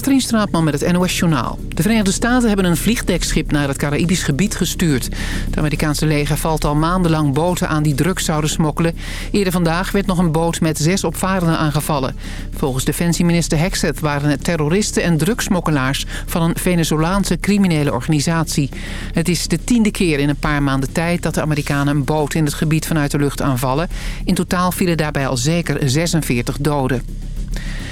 Katrien Straatman met het NOS Journaal. De Verenigde Staten hebben een vliegdekschip naar het Caraïbisch gebied gestuurd. Het Amerikaanse leger valt al maandenlang boten aan die drugs zouden smokkelen. Eerder vandaag werd nog een boot met zes opvarenden aangevallen. Volgens defensieminister Hexet waren het terroristen en drugsmokkelaars... van een Venezolaanse criminele organisatie. Het is de tiende keer in een paar maanden tijd... dat de Amerikanen een boot in het gebied vanuit de lucht aanvallen. In totaal vielen daarbij al zeker 46 doden.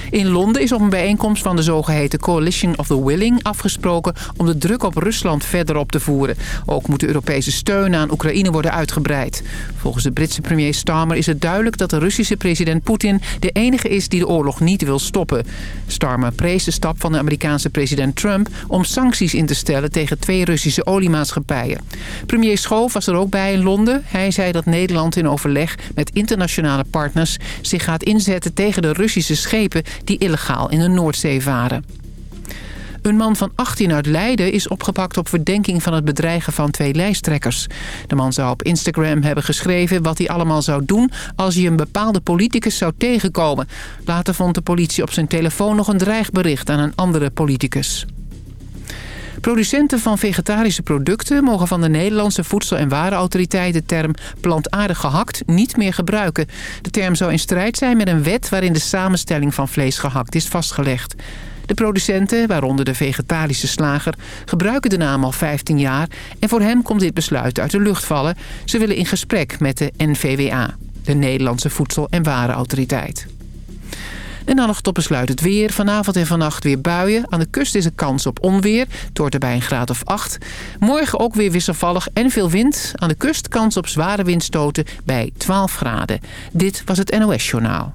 In Londen is op een bijeenkomst van de zogeheten Coalition of the Willing afgesproken om de druk op Rusland verder op te voeren. Ook moet de Europese steun aan Oekraïne worden uitgebreid. Volgens de Britse premier Starmer is het duidelijk dat de Russische president Poetin de enige is die de oorlog niet wil stoppen. Starmer prees de stap van de Amerikaanse president Trump om sancties in te stellen tegen twee Russische oliemaatschappijen. Premier Schoof was er ook bij in Londen. Hij zei dat Nederland in overleg met internationale partners zich gaat inzetten tegen de Russische schepen die illegaal in de Noordzee varen. Een man van 18 uit Leiden is opgepakt op verdenking van het bedreigen van twee lijsttrekkers. De man zou op Instagram hebben geschreven wat hij allemaal zou doen als hij een bepaalde politicus zou tegenkomen. Later vond de politie op zijn telefoon nog een dreigbericht aan een andere politicus. Producenten van vegetarische producten mogen van de Nederlandse Voedsel- en Warenautoriteit de term plantaardig gehakt niet meer gebruiken. De term zou in strijd zijn met een wet waarin de samenstelling van vlees gehakt is vastgelegd. De producenten, waaronder de vegetarische slager, gebruiken de naam al 15 jaar... en voor hen komt dit besluit uit de lucht vallen. Ze willen in gesprek met de NVWA, de Nederlandse Voedsel- en Warenautoriteit. En dan nog tot besluit het weer. Vanavond en vannacht weer buien. Aan de kust is er kans op onweer. Het wordt erbij een graad of 8. Morgen ook weer wisselvallig en veel wind. Aan de kust kans op zware windstoten bij 12 graden. Dit was het NOS Journaal.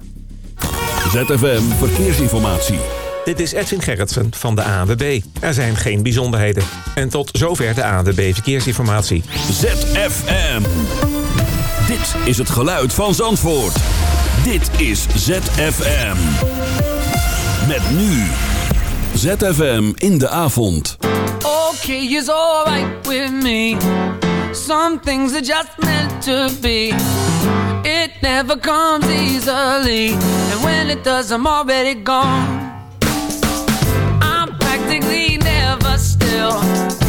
ZFM Verkeersinformatie. Dit is Edwin Gerritsen van de ANWB. Er zijn geen bijzonderheden. En tot zover de ANWB Verkeersinformatie. ZFM. Dit is het geluid van Zandvoort. Dit is ZFM. Met nu. ZFM in de avond. Okay is alright with me. Some things are just meant to be. It never comes easily. And when it does, I'm already gone. I'm practically never still.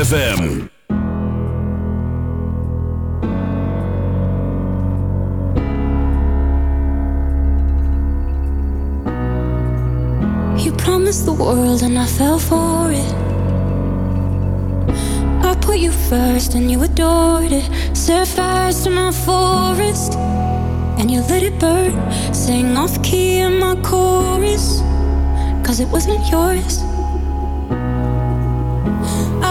ZFM. You promised the world and I fell for it. I put you first and you adored it. Set fires to my forest and you let it burn. Sing off key in my chorus, cause it wasn't yours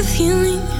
lack of healing.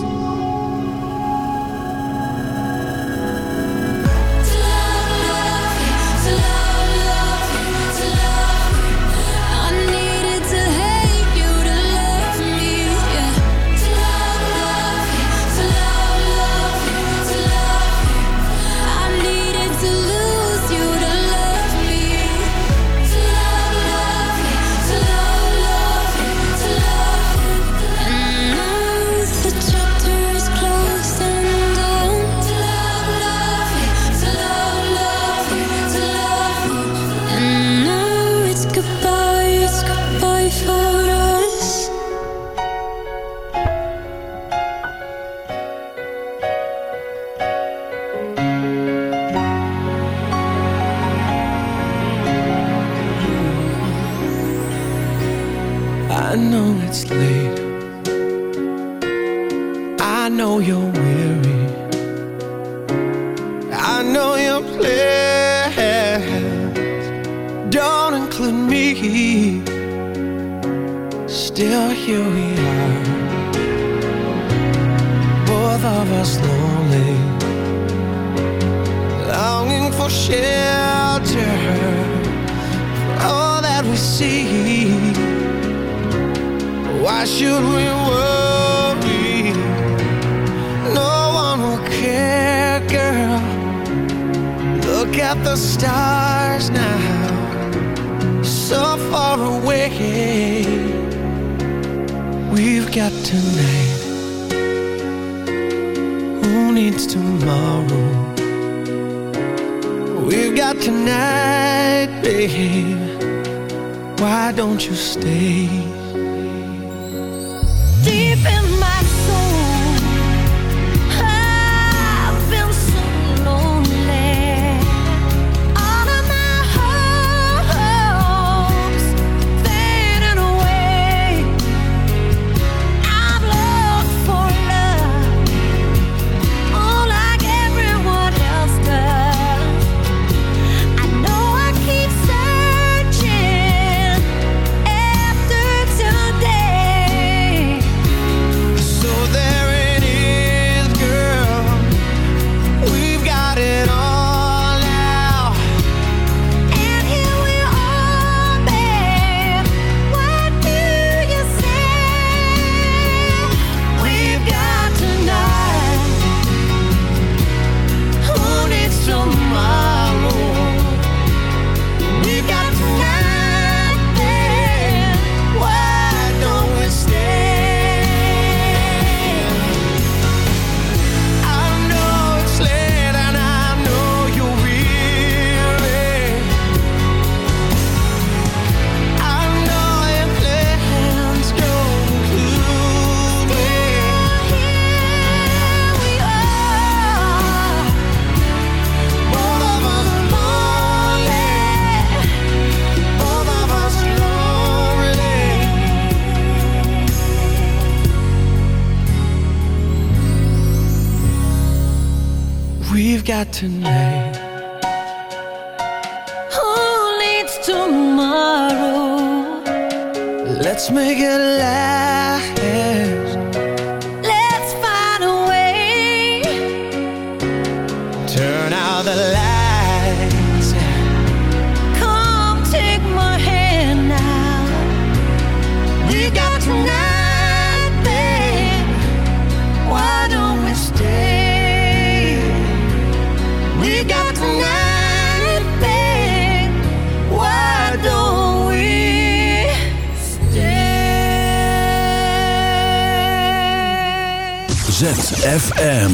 ZFM.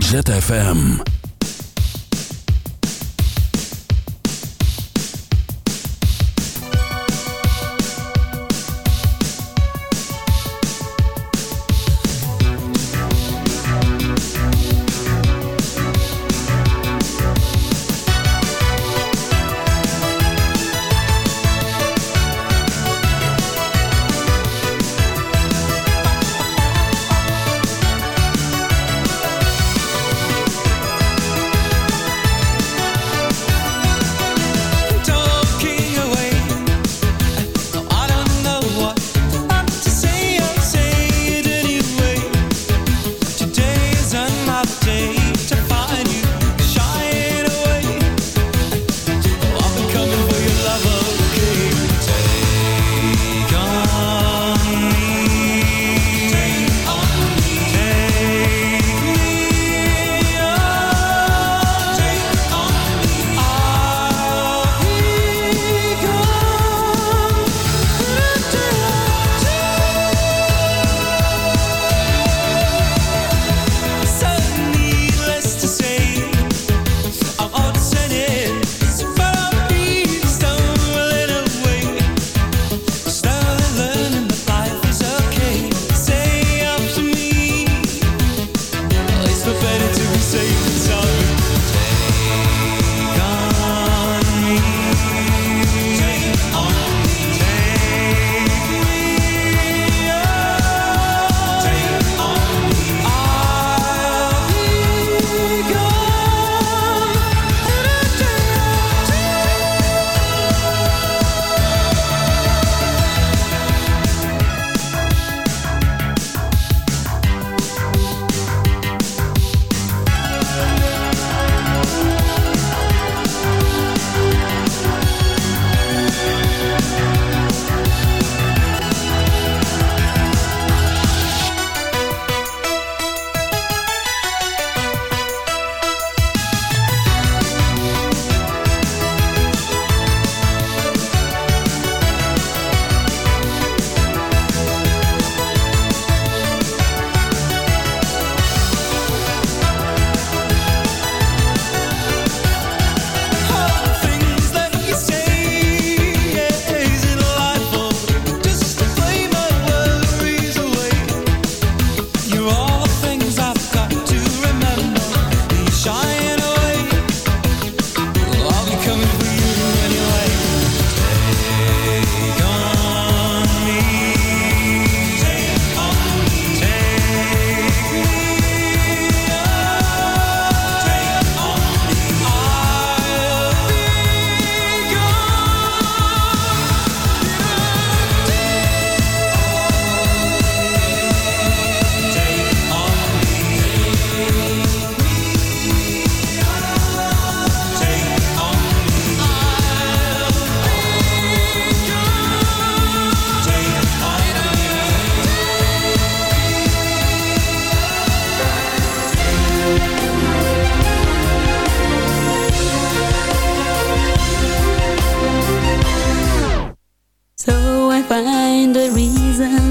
ZFM.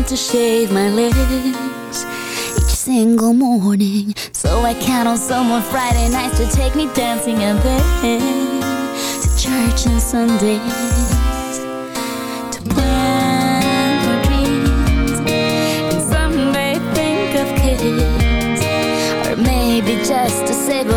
to shave my legs each single morning. So I count on someone Friday nights to take me dancing and then to church on Sundays to plan for dreams and someday think of kids or maybe just to save a.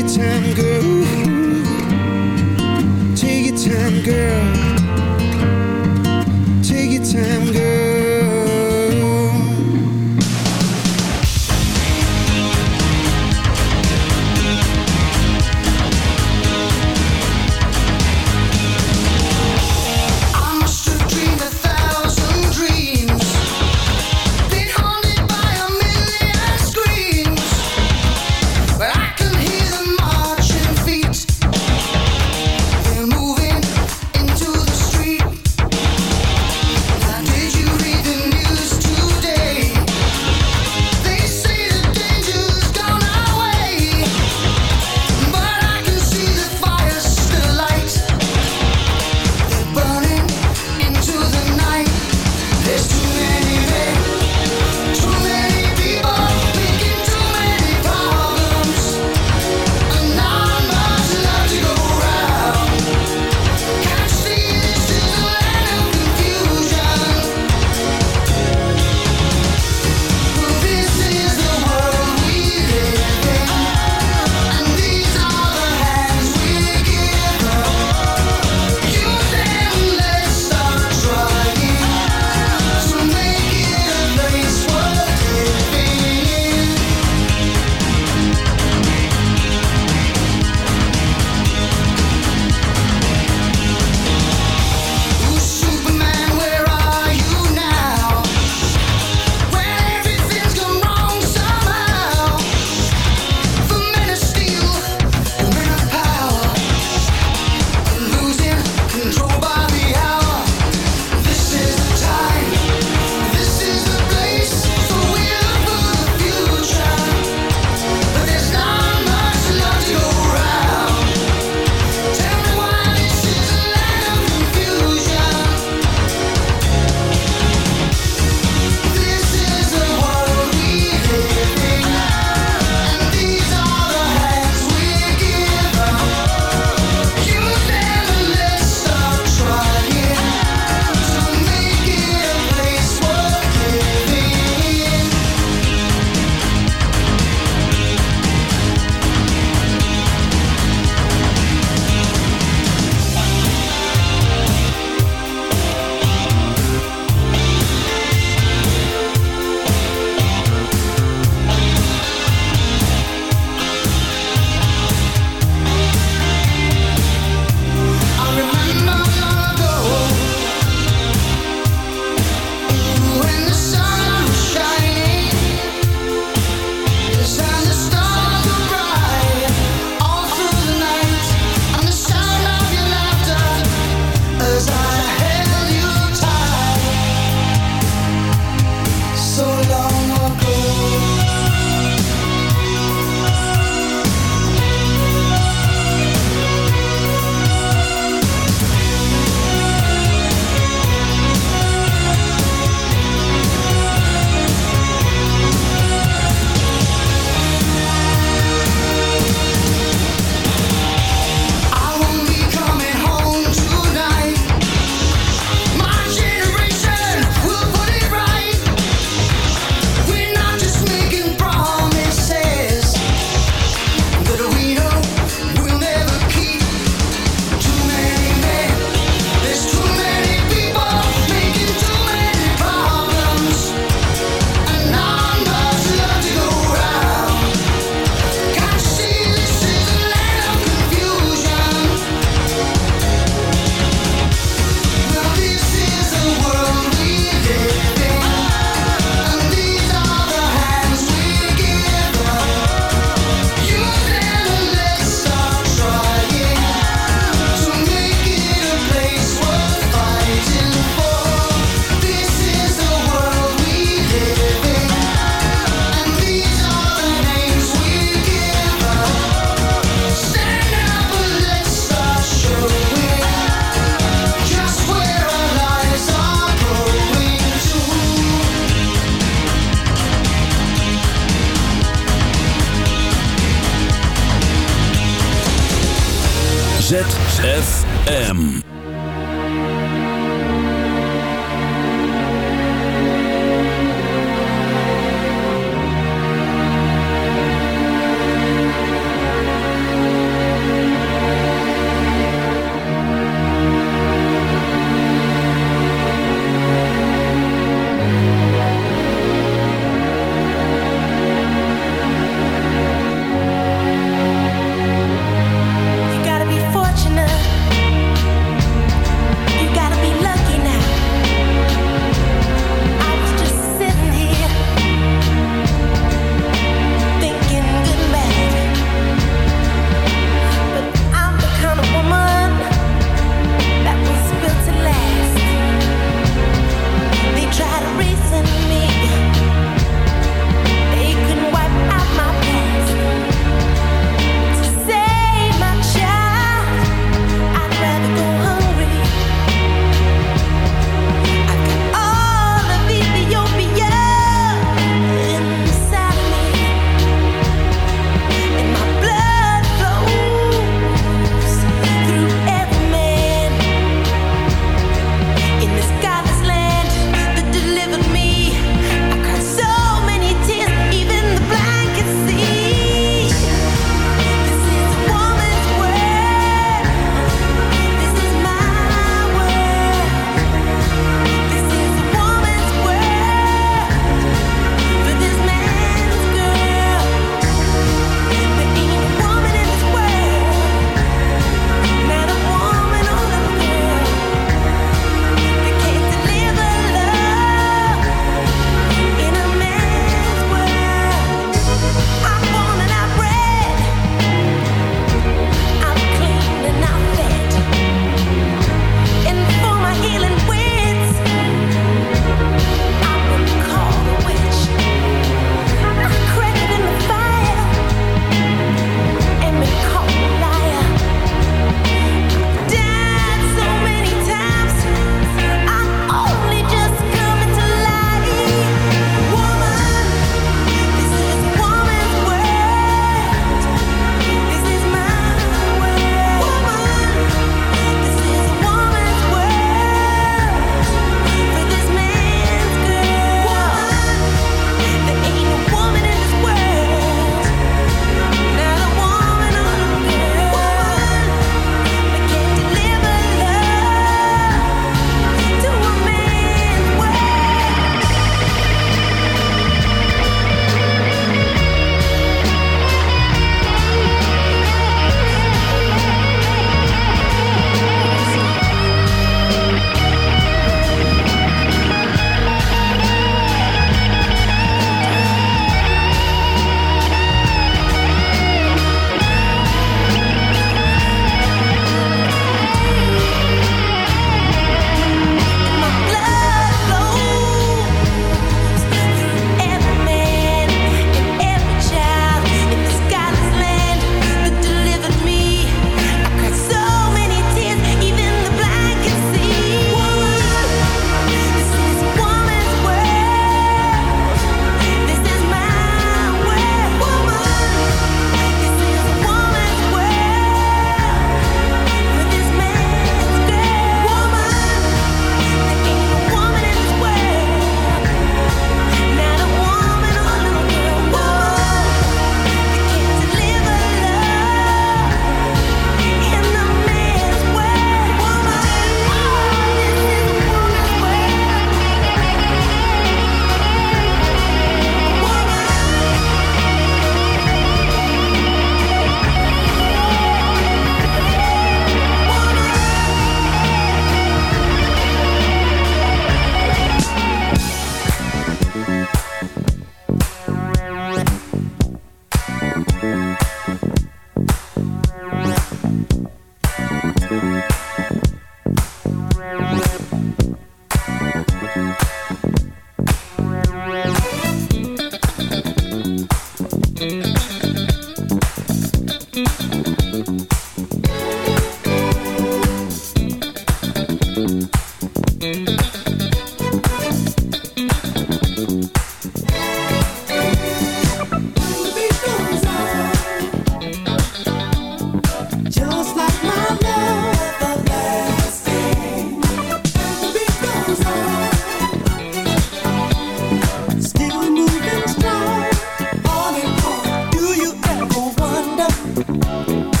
Thank you.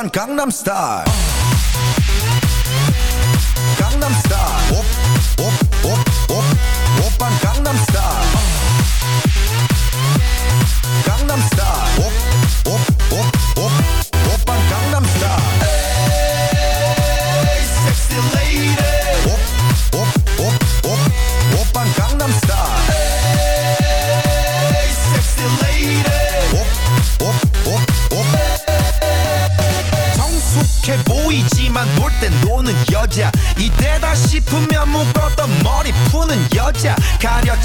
van Gangnam Style.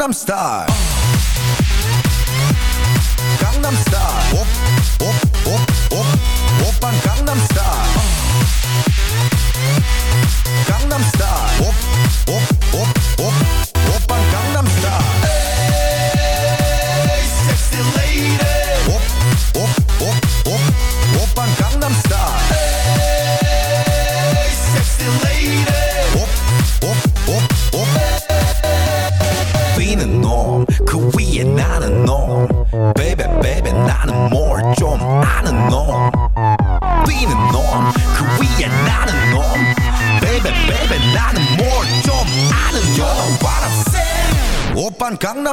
Gangnam Style.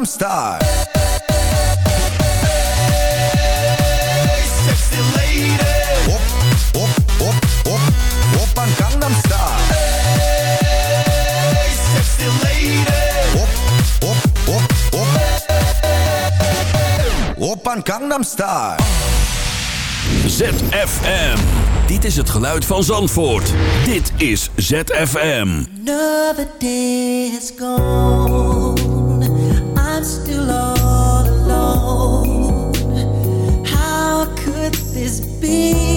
star. van Gangnam Star. ZFM. Dit is het geluid van Zandvoort. Dit is ZFM. Another day has gone. be.